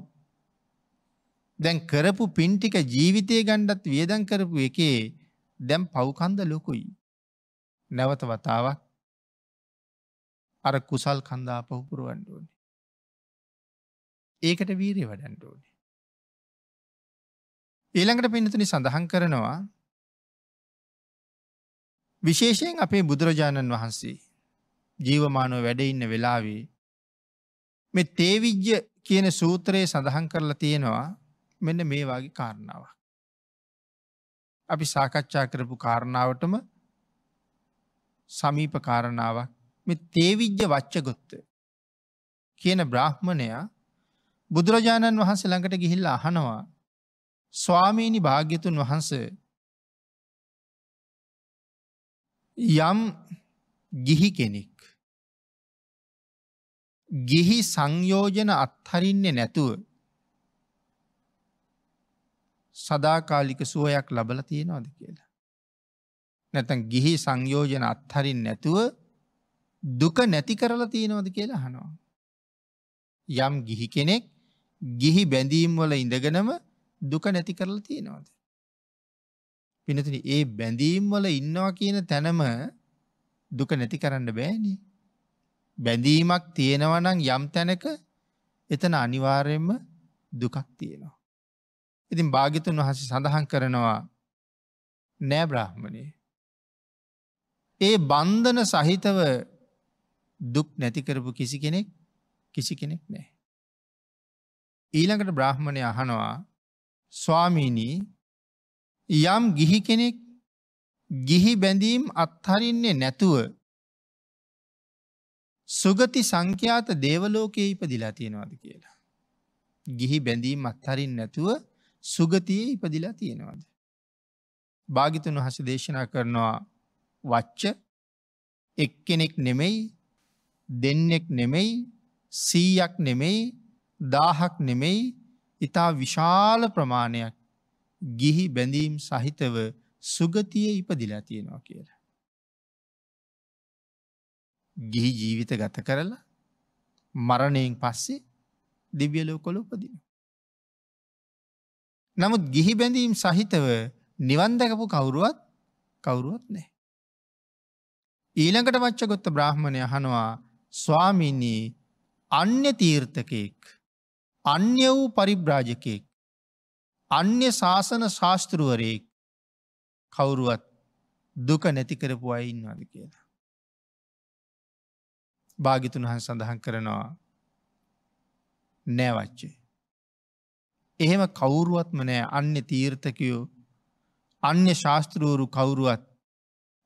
දැන් කරපු පින්ටික ජීවිතය ගණ්ඩත් වියදන් කරපු එකේ දැම් පව්කන්ද ලොකුයි. නැවත වතාවක් අර කුසල් කන්දා පහුපුරුවන්ඩ ඕනේ. ඒකට වීරය වඩන්ඩ ඕනේ. ඊළඟට පිනතුනි සඳහන් කරනවා විශේෂයෙන් අපේ බුදුරජාණන් වහන්සේ ජීවමානව වැඩඉන්න වෙලාවේ මෙ තේවිජ්‍ය කියන සූත්‍රයේ සඳහන් කරලා තියෙනවා මෙන්න මේ වගේ කාරණාවක්. අපි සාකච්ඡා කරපු කාරණාවටම සමීප කාරණාවක් මෙ තේවිජ්‍ය වච්චගොත්ත කියන බ්‍රාහ්මණයා බුදුරජාණන් වහන්සේ ළඟට ගිහිල්ල අහනවා ස්වාමීණි භාග්‍යතුන් වහන්ස යම් ගිහි කෙනෙක් ගිහි සංයෝජන අත්හරින්නේ නැතුව සදාකාලික සුවයක් ලබල තියෙනවාද කියලා. නැතන් ගිහි සංයෝජන අත්හරින් නැතුව දුක නැති කරලා තියෙනවද කියලා හනවා. යම් ගිහි කෙනෙක් ගිහි බැඳීම් වල ඉඳගෙනම දුක නැති කරලා තියෙනවාද. පිනතින ඒ බැඳීම් වල ඉන්නවා කියන තැනම දුක නැති කරන්න බෑනි. බැඳීමක් තියෙනවනං යම් තැනක එතන අනිවාර්යෙන්ම දුකක් තියෙනවා. ඉතින් භාගිතුන් වහස සඳහන් කරනවා නෑ බ්‍රාහ්මණය. ඒ බන්ධන සහිතව දුක් නැතිකරපු කිසි කෙනෙක් කිසි කෙනෙක් නෑ. ඊළඟට බ්‍රාහ්මණය අහනවා ස්වාමීණී යම් ගිහි කෙනෙක් ගිහි බැඳීම් අත්හරින්නේ නැතුව සුගති සංඛ්‍යාත දේවලෝකයේ ඉපදිලා තියෙනවාද කියලා. ගිහි බැඳීම් අත්හරින් නැතුව සුගතියේ ඉපදිලා තියෙනවාද. භාගිතුන් වහස දේශනා කරනවා වච්ච එක්කෙනෙක් නෙමෙයි දෙන්නෙක් නෙමෙයි සීයක් නෙමෙයි දාහක් නෙමෙයි ඉතා විශාල ප්‍රමාණයක් ගිහි බැඳීම් සහිතව සුගතිය ඉපදිලා තියෙනවා කියලා. ගිහි ජීවිත ගත කරලා මරණයෙන් පස්සේ දිව්‍යලෝ කොළ උපදින. නමුත් ගිහි බැඳීම් සහිතව නිවන්දකපු කවුරුවත් කවුරුවත් නෑ. ඊළඟට වච්චගොත්ත බ්‍රහ්මණය හනවා ස්වාමිනී අන්‍ය තීර්ථකයෙක් අන්‍ය වූ පරිබ්‍රාජකයෙක් අන්‍ය ශාසන ශාස්තෘුවරයෙක් කවුරුවත් දුක නැතිකරපු අය ඉන්නවාද කියලා. භාගිතුන් වහන් සඳහන් කරනවා නෑවච්චේ. එහෙම කවුරුවත්ම නෑ අන්‍ය තීර්ථකයෝ අන්‍ය ශාස්තෘූරු කවුරුවත්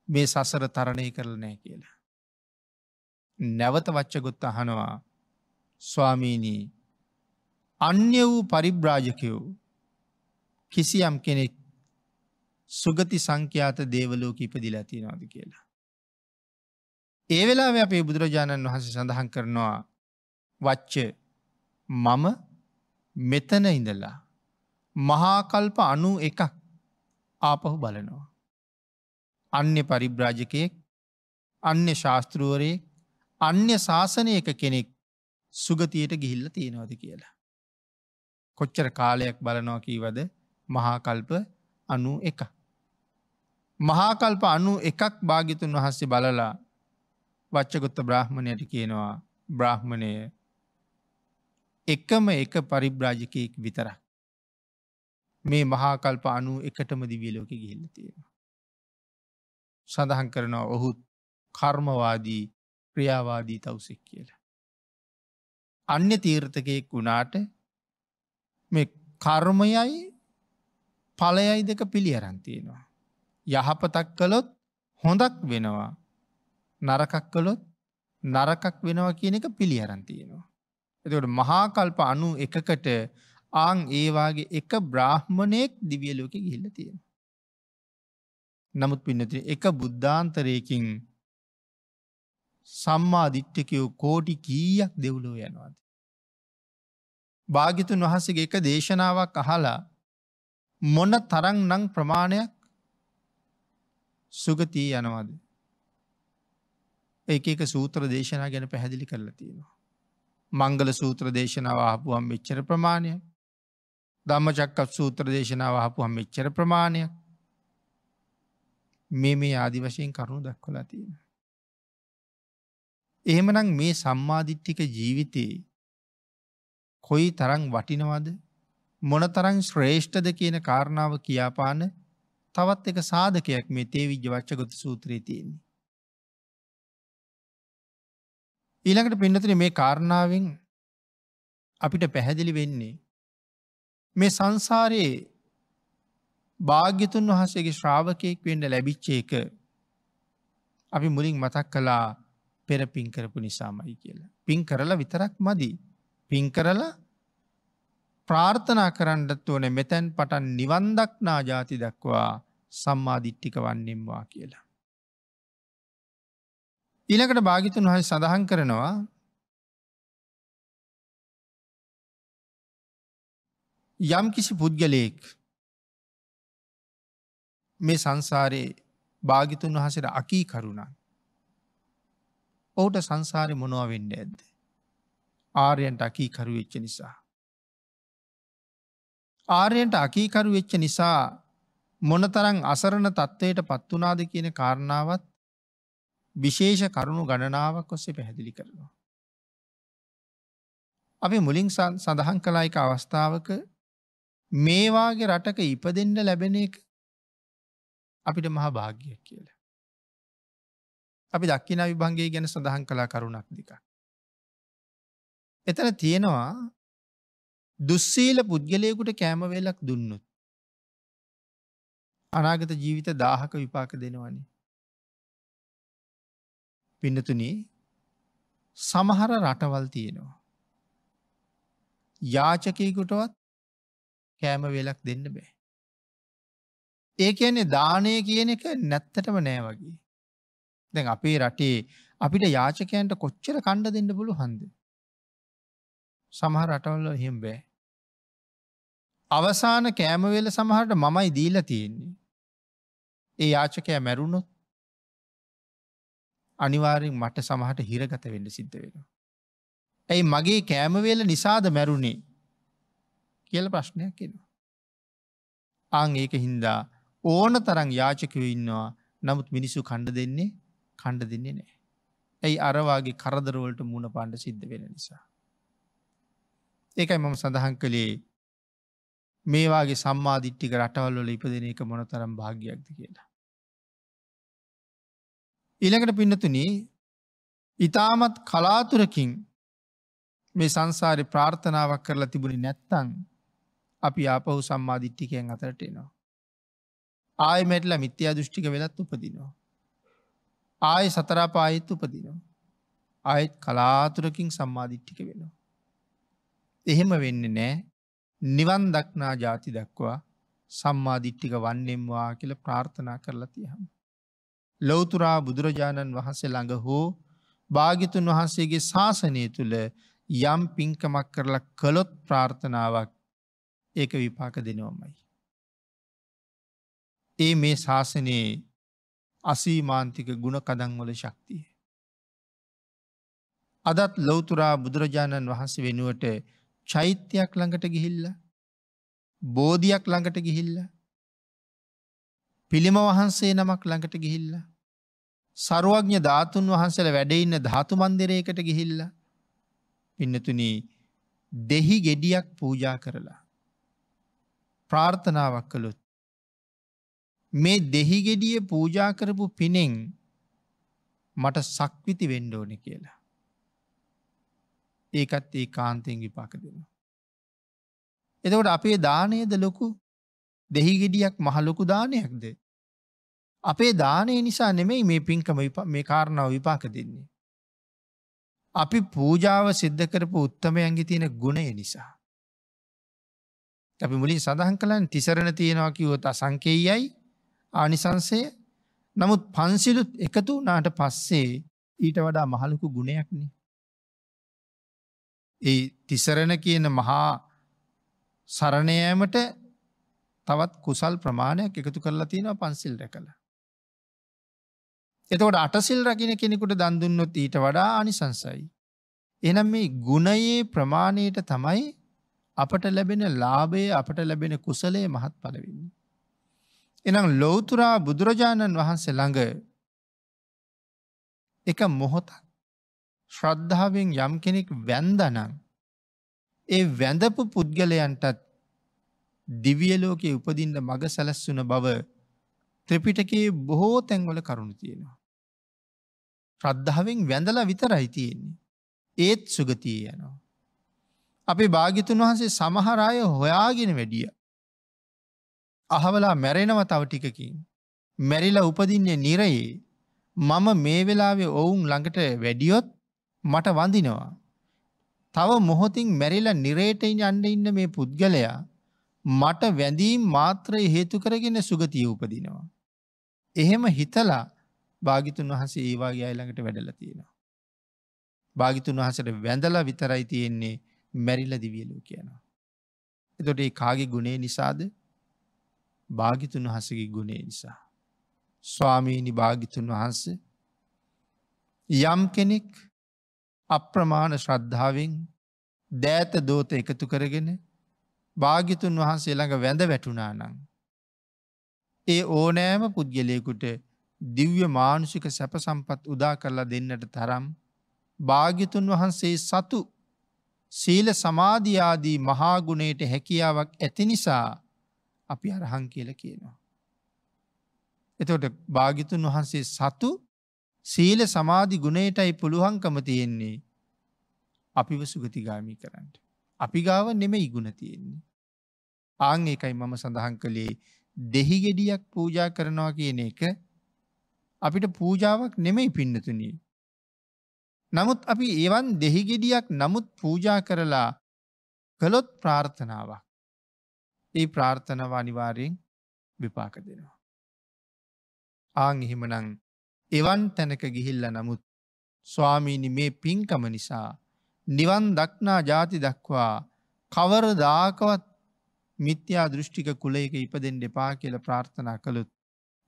මේ සසර තරණය කරල නෑ කියලා. නැවත වච්චගොත්ත අහනවා ස්වාමීනී අන්‍ය වූ පරිබ්‍රාජකයෝ කිසියම් කෙනෙක් සුගති සංඛ්‍යාත දේවලෝක ඉපදිලා තියෙනවාද කියලා. ඒ වෙලාව අපේ බුදුරජාණන් වහන්සේ සඳහන් කරනවා වච්ච මම මෙතන ඉඳලා මහාකල්ප අනු එකක් ආපහු බලනවා. අන්‍ය පරිබ්‍රාජකයෙක් අන්‍ය ශාස්තෘුවරයෙක් අන්‍ය ශාසනයක කෙනෙක් සුගතියට ගිහිල්ල තියෙනවද කියලා. කොච්චර කාලයක් බලනවා කීවද මහාකල්ප අනු එක. මහාකල්ප අනු එකක් භාගිතුන් වහන්සේ බලලා වච්චගොත්ත බ්‍රහ්මණයට කියනවා බ්‍රහ්මණය එකම එක පරිබ්‍රාජකයෙක් විතරක්. මේ මහාකල්ප අනු එකටම දිවියලෝක ගිහිල්ල තියෙනවා. සඳහන් කරනවා ඔහුත් කර්මවාදී ක්‍රියාවාදී තවසෙක් කියලා. අන්‍ය තීර්ථකයෙක් වුණාට මේ කර්මයයි පලයයි දෙක පිළි අරන්තියෙනවා. යහපතක් කළොත් හොඳක් වෙනවා නරකක් කළොත් නරකක් වෙනවා කියන එක පිළි අරන්තියෙනවා. එතකට මහාකල්ප අනු එකකට ආං ඒවාගේ එක බ්‍රාහ්මණයෙක් දිවියලෝක ගිහිල්ල තියෙන. නමුත් පින්නති එක බුද්ධාන්තරයකින් සම්මා දිට්ටකයෝ කෝටි කීයක් දෙව්ලෝ යනවාද. භාගිතුන් වහසගේ එක දේශනාවක් අහලා මොන්න තරං නං ප්‍රමාණයක් සුගතී යනවාද. ඒ එක සූත්‍ර දේශනා ගැන පැහැදිලි කරලා තියෙනවා. මංගල සූත්‍ර දේශනාව ආපුුවම් මෙච්චර ප්‍රමාණයක් ධම්ම චක්කත් සූත්‍ර දේශනාව ආපුුවම් මෙච්චර ප්‍රමාණයක් මේ මේ ආදි වශයෙන් කරුණු දක්වලා තියෙන. එහෙමනම් මේ සම්මාධිට්ටික ජීවිතයේ කොයි තරං වටිනවද මොන තරං ශ්‍රේෂ්ඨද කියන කාරණාව කියාපාන තවත් එක සාධකයක් මේ තේ විජ්‍ය වච්චගොත සූත්‍රයේ තියෙන්නේ. ඊළඟට පින්නතුන මේ කාරණාවෙන් අපිට පැහැදිලි වෙන්නේ මේ සංසාරයේ භාග්‍යතුන් වහසේගේ ශ්‍රාවකයෙක් වෙන්න ලැබිච්ච එක අපි මුලින් මතක් කලා පෙර පින් කරපු නිසාමයි කියලා. පින් කරලා විතරක් මදි. පින් කරලා ප්‍රාර්ථනා කරන්නත් ඕන මෙතැන් පටන් නිවන්දක්නා ජාති දක්වා සම්මාධිට්ටික වන්නෙම්වා කියලා. ඊළකට භාගිතුන් වහයි සඳහන් කරනවා යම් කිසි පුද්ගලයෙක් මේ සංසාරයේ භාගිතුන් වහසට අකී කරුණා. ඔහුට සංසාරය මොනවා වෙන්න ඇද්ද. ආරයන්ට අකීකරු වෙච්ච නිසා. ආරයන්ට අකීකරු වෙච්ච නිසා මොනතරං අසරණ තත්ත්වයට පත්වනාද කියන කාරණාවත් විශේෂ කරුණු ගණනාවක් ඔස්සේ පැහැදිලි කරනවා. අපි මුලින් සඳහන් කලායික අවස්ථාවක මේවාගේ රටක ඉපදෙන්ඩ ලැබෙන එක අපිට මහා භාග්‍යයක් කියලා. අපි දක්කින විභංගේ ගැන සඳහන් කලා කරුණක් දෙක. එතන තියෙනවා දුස්සීල පුද්ගලයකුට කෑමවෙලක් දුන්නුත්. අනාගත ජීවිත දාහක විපාක දෙනවනේ. පින්නතුන සමහර රටවල් තියෙනවා. යාචකයකුටවත් කෑම වෙලක් දෙන්න බෑ. ඒ කියන්නේ දානය කියන එක නැත්තටම නෑ වගේ. දැන් අපේ රටේ අපිට යාචකයන්ට කොච්චර කණ්ඩ දෙන්න පුළු හන්ද. සමහර රටවල්ල හෙම් බෑ. අවසාන කෑමවෙල සමහට මමයි දීල තියෙන්නේ. ඒ යාචකය මැරුණොත් අනිවාරෙන් මට සමහට හිරගත වෙන්න සිද්ධ වෙන. ඇයි මගේ කෑමවේල නිසාද මැරුණේ කියල ප්‍රශ්නයක් එනවා. ආං ඒක හින්දා ඕන තරං යාචකව ඉන්නවා නමුත් මිනිස්සු කණ්ඩ දෙන්නේ කණ්ඩ දෙන්නේ නෑ. ඇයි අරවාගේ කරදරවලට මුණ පාණ්ඩ සිද්ධ වෙන නිසා. ඒකයි මම සඳහන් කළේ මේවාගේ සම්මාධිට්ටික රටවල්ල ඉපදෙන එක මොන තරම් භාග්‍යයක්ද කියලා. ඊළඟට පින්නතුන ඉතාමත් කලාතුරකින් මේ සංසාරය ප්‍රාර්ථනාවක් කරලා තිබුණි නැත්තං අපි ආපහු සම්මාධිට්ටිකයෙන් අතරට එනවා. ආය මැටල මිත්‍යා දෘෂ්ටික වෙලත් උපදිනවා. ආය සතරාපායත් උපදිනවා. ආයත් කලාතුරකින් සම්මාධිට්ටික වෙනවා. එහෙම වෙන්න නෑ නිවන් දක්නා ජාති දක්වා සම්මාධිට්ටික වන්නෙම්වා කියල ප්‍රාර්ථනා කරලා තියහම. ලොවතුරා බුදුරජාණන් වහන්සේ ළඟ හෝ භාගිතුන් වහන්සේගේ ශාසනය තුළ යම් පින්කමක් කරලා කළොත් ප්‍රාර්ථනාවක් ඒක විපාක දෙනවමයි. ඒ මේ ශාසනයේ අසීමාන්තික ගුණ කදංවල ශක්තිය. අදත් ලොවතුරා බුදුරජාණන් වහන්සේ වෙනුවට චෛත්‍යයක් ළඟට ගිහිල්ල බෝධයක් ළඟට ගිහිල්ල පිළිම වහන්සේ නමක් ළඟට ගිහිල්ල සරුවඥ ධාතුන් වහන්සල වැඩඉන්න ධාතු මන්දිරයකට ගිහිල්ල පින්නතුනී දෙහි ගෙඩියක් පූජා කරලා ප්‍රාර්ථනාවක් කළොත් මේ දෙහිගෙඩිය පූජා කරපු පිනෙන් මට සක්විති වෙන්ඩෝන කියලා. ඒකත් ඒ කාන්තයෙන් විපාක දෙනවා. එතකොට අපේ දානයද ලොකු දෙහිගෙඩියක් මහලොකු දානයක්ද. අපේ දානය නිසා නෙමෙයි මේ පින්කම මේ කාරණාව විපාක දෙන්නේ. අපි පූජාව සිද්ධ කරපු උත්තමයන්ගේ තියෙන ගුණය නිසා. අපි මුලින් සඳහන් කළන් තිසරණ තියෙනවා කිවොත් අසංකේයයි ආනිසංසය නමුත් පන්සිලුත් එකතු වනාට පස්සේ ඊට වඩා මහලකු ගුණයක්න. ඒ තිසරණ කියන මහා සරණයෑමට තවත් කුසල් ප්‍රමාණයක් එකතු කරලා තියෙනවා පන්සිල් රැකල. එතකොට අටසිල් රකින කෙනෙකුට දන්දුන්නොත් ඊට වඩා අනිසංසයි. එනම් මේ ගුණයේ ප්‍රමාණයට තමයි අපට ලැබෙන ලාභය අපට ලැබෙන කුසලේ මහත් පලවෙන්න. එනම් ලෝතුරා බුදුරජාණන් වහන්සේ ළඟ එක මොහොතක් ශ්‍රද්ධාවෙන් යම් කෙනෙක් වැන්දනං ඒ වැඳපු පුද්ගලයන්ටත් දිවියලෝකයේ උපදින්න මග සැලස්වන බව ත්‍රපිටකයේ බොහෝ තැන්වල කරුණු තියෙනවා. ශ්‍රද්ධාවෙන් වැඳලා විතරයි තියෙන්නේ. ඒත් සුගතිය යනවා. අපි භාගිතුන් වහන්සේ සමහරාය හොයාගෙන වැඩිය. අහවලා මැරෙනව තව ටිකකින්. මැරිලා උපදින්නේ නිරයේ මම මේ වෙලාවේ ඔවුන් ළඟට වැඩියොත් මට වඳිනවා. තව මොහොතින් මැරිලා නිරේටයින් අන්ඩ ඉන්න මේ පුද්ගලයා මට වැඳීම් මාත්‍රය හේතු කරගෙන සුගතිය උපදිනවා. එහෙම හිතලා භාගිතුන් වහසේ ඒවාගේ අයිළඟට වැඩල තියෙනවා. භාගිතුන් වහසට වැඳලා විතරයි තියෙන්නේ මැරිල දිවියලු කියනවා. එතොට ඒ කාගේ ගුණේ නිසාද භාගිතුන් වහසගේ ගුණේ නිසා. ස්වාමීනි භාගිතුන් වහන්ස යම් කෙනෙක් අප්‍රමාණ ශ්‍රද්ධාවෙන් දෑත දෝත එකතු කරගෙන භාගිතුන් වහන්සේ ළඟ වැඳ වැටුනා නං. ඒ ඕනෑම පුද්ගලයකුට දිව්‍ය මානුෂික සැප සම්පත් උදා කරලා දෙන්නට තරම් භාගිතුන් වහන්සේ සතු සීල සමාධයාදී මහාගුණයට හැකියාවක් ඇති නිසා අපි අරහං කියල කියනවා. එතොට භාගිතුන් වහන්සේ සතු සීල සමාධි ගුණයටයි පුළුවන්කම තියෙන්නේ අපිව සුගතිගාමී කරන්නට. අපි ගාව නෙම ඉගුණ තියෙන්නේ. ආං එකයි මම සඳහන් කළේ දෙහි ගෙඩියක් පූජා කරනවා කියන එක අපිට පූජාවක් නෙමෙයි පින්නතුනී. නමුත් අපි ඒවන් දෙහිගෙඩියක් නමුත් පූජා කරලා කළොත් ප්‍රාර්ථනාවක්. ඒ ප්‍රාර්ථනව අනිවාරයෙන් විපාක දෙනවා. ආං එහෙමනං එවන් තැනක ගිහිල්ල නමුත් ස්වාමීනි මේ පින්කම නිසා නිවන් දක්නා ජාති දක්වා කවර දාකවත් මිත්‍යා දෘෂ්ටික කුලයක ඉපදෙන් දෙපා කියල ප්‍රාර්ථනා කළුත්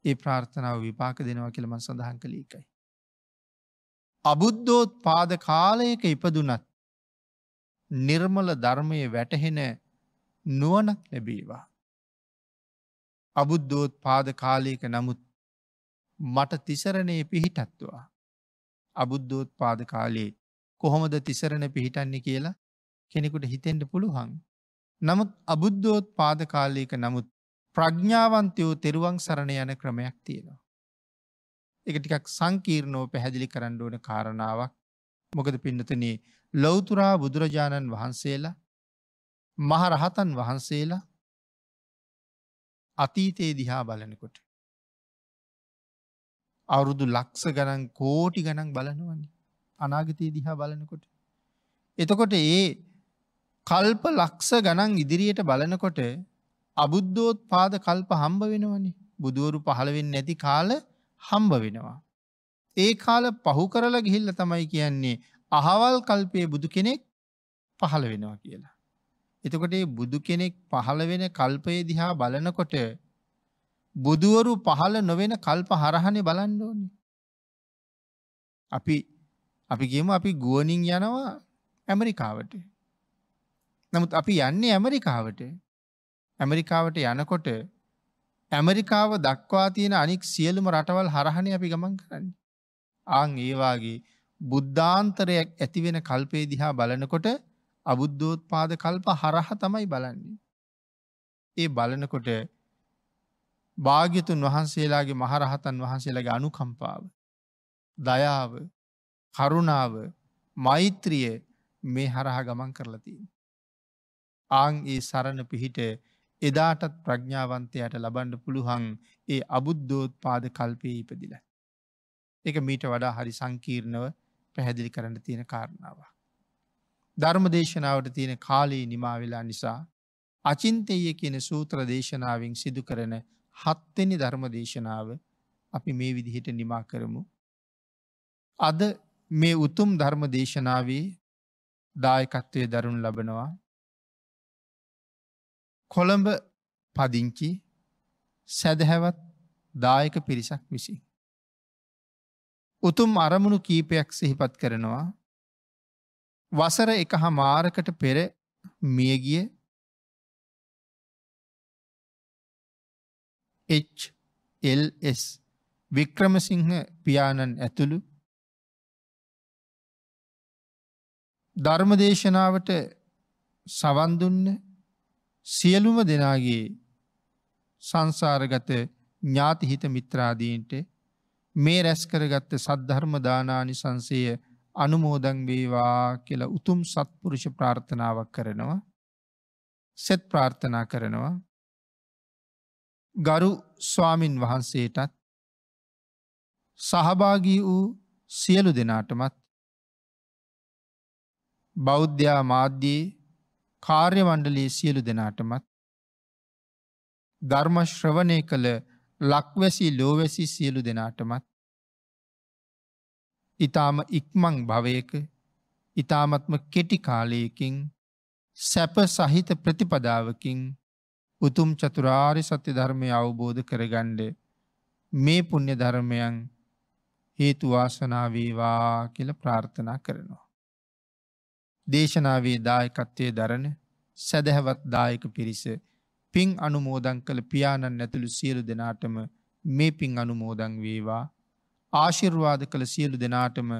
ඒ ප්‍රාර්ථනාව විපාක දෙනවා කියලමන් සඳහන් කළ එකයි. අබුද්ධෝත් පාද කාලයක ඉපදුනත් නිර්මල ධර්මය වැටහෙන නුවනක් ලැබේවා. අබුද්ධෝත් පාද කාලයක නමුත් මට තිසරණය පිහිටත්තුවා. අබුද්ධෝත් පාද කාලේ කොහොමද තිසරණ පිහිටන්නේ කියලා කෙනෙකුට හිතෙන්ට පුළුවන්. නමුත් අබුද්ධෝත් පාද කාලයක නමුත් ප්‍රඥාවන්තයෝ තෙරුවන් සරණ යන ක්‍රමයක් තියෙනවා. එක ටිකක් සංකීර්ණෝ පැහැදිලි කරන්න ඕන කාරණාවක් මොකද පින්නතනේ ලෞතුරා බුදුරජාණන් වහන්සේලා මහරහතන් වහන්සේලා අතීතයේ දිහා බලනකොට. අවුරුදු ලක්ස ගණන් කෝටි ගණන් බලනවන්නේ අනාගතයේ දිහා බලනකොට. එතකොට ඒ කල්ප ලක්ස ගණන් ඉදිරියට බලනකොට අබුද්ධෝත් පාද කල්ප හම්බ වෙනවනි බුදුවරු පහළවෙන්න නැති කාල හම්බ වෙනවා. ඒ කාල පහු කරලා ගිහිල්ල තමයි කියන්නේ අහවල් කල්පය බුදු කෙනෙක් පහළ වෙනවා කියලා. එතකොට බුදු කෙනෙක් පහළ වෙන කල්පය දිහා බලනකොට බුදුවරු පහළ නොවෙන කල්ප හරහණය බලන්න ඕනි. අපි අපි කියමු අපි ගුවනින් යනවා ඇමරිකාවට. නමුත් අපි යන්නේ ඇමරිකාවට ඇමරිකාවට යනකොට ඇමරිකාව දක්වා තියෙන අනික් සියලුම රටවල් හරහණ අපි ගමන් කරන්න. ආං ඒවාගේ බුද්ධාන්තරයක් ඇතිවෙන කල්පේ දිහා බලනකොට අබුද්ධෝත් පාද කල්ප හරහ තමයි බලන්නේ. ඒ බලනකොට භාග්‍යතුන් වහන්සේලාගේ මහරහතන් වහන්සේලාගේ අනුකම්පාව. දයාව කරුණාව මෛත්‍රිය මේ හරහා ගමන් කරලතිී. ආං ඒ සරණ පිහිට එදාටත් ප්‍රඥාවන්තයට ලබන්ඩ පුළුවන් ඒ අබුද්ධෝත් පාද කල්පය ඉපදිල. එක මීට වඩා හරි සංකීර්ණව පැහැදිලි කරන්න තියෙන කාරණාව. ධර්ම දේශනාවට තියෙන කාලයේ නිමා වෙලා නිසා අචින්තය කියන සූත්‍ර දේශනාවෙන් සිදු කරන හත්වෙනි ධර්ම දේශනාව අපි මේ විදිහට නිමා කරමු. අද මේ උතුම් ධර්ම දේශනාවේ දායකත්වය දරුණු ලබනවා. කොළඹ පදිංචි සැදහැවත් දායක පිරිසක් විසි. උතුම් අරමුණු කීපයක් සිහිපත් කරනවා වසර එක හා මාරකට පෙර මියගිය HLS වික්‍රමසිංහ පියාණන් ඇතුළු. ධර්මදේශනාවට සවන්දුන්න සියලුම දෙනාගේ සංසාරගත ඥාතිහිත මිත්‍රාදීන්ට මේ රැස්කරගත්ත සද්ධර්ම දානානි සංසය අනුමෝදං වේවා කියලා උතුම් සත්පුරුෂ ප්‍රාර්ථනාවක් කරනවා. සෙත් ප්‍රාර්ථනා කරනවා. ගරු ස්වාමින් වහන්සේටත් සහභාගී වූ සියලු දෙනාටමත් බෞද්ධයා මාධ්‍යයේ කාර්යවණ්ඩලයේ සියලු දෙනාටමත් ධර්මශ්‍රවනය කළ ලක්වැසි ලෝවැසි සියලු දෙනාටමත් ඉතාම ඉක්මං භවයක ඉතාමත්ම කෙටි කාලයකින් සැප සහිත ප්‍රතිපදාවකින් උතුම් චතුරාරි සත්‍ය ධර්මය අවබෝධ කරගණ්ඩ මේ පුුණ්‍ය ධර්මයන් හේතුවාසනාවේවා කියල ප්‍රාර්ථනා කරනවා. දේශනාවේ දායකත්වය දරන සැදැහැවත් දායක පිරිස පින් අනුමෝදං කළ පියාණන් ඇතුළු සියලු දෙනාටම මේ පින් අනුමෝදං වේවා ආශිර්වාද කළ සියලු දෙනාටම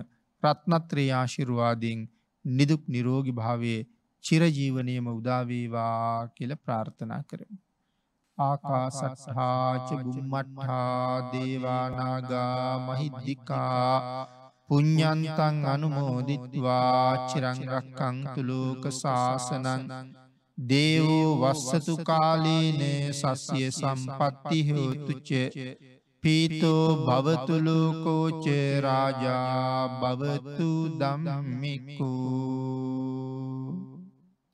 රත්නත්‍රේ ආශිර්වාදයෙන් නිදුක් නිරෝගි භාවයේ චිරජීවනයම උදාවේවා කියල ප්‍රාර්ථනා කරමු. ආකාසත්හාච බුම්මට්හා දේවානාගා මහිද්දිිකා පුඤ්ඥන්තන් අනුමෝදිත්වා චිරංරක්කං තුලෝක ශාසනන් දේවෝ වස්සතු කාලීන සස්ය සම්පත්ති හෝතුච පීතෝ භවතුලෝකෝච රාජා භවතු දම්මිකූ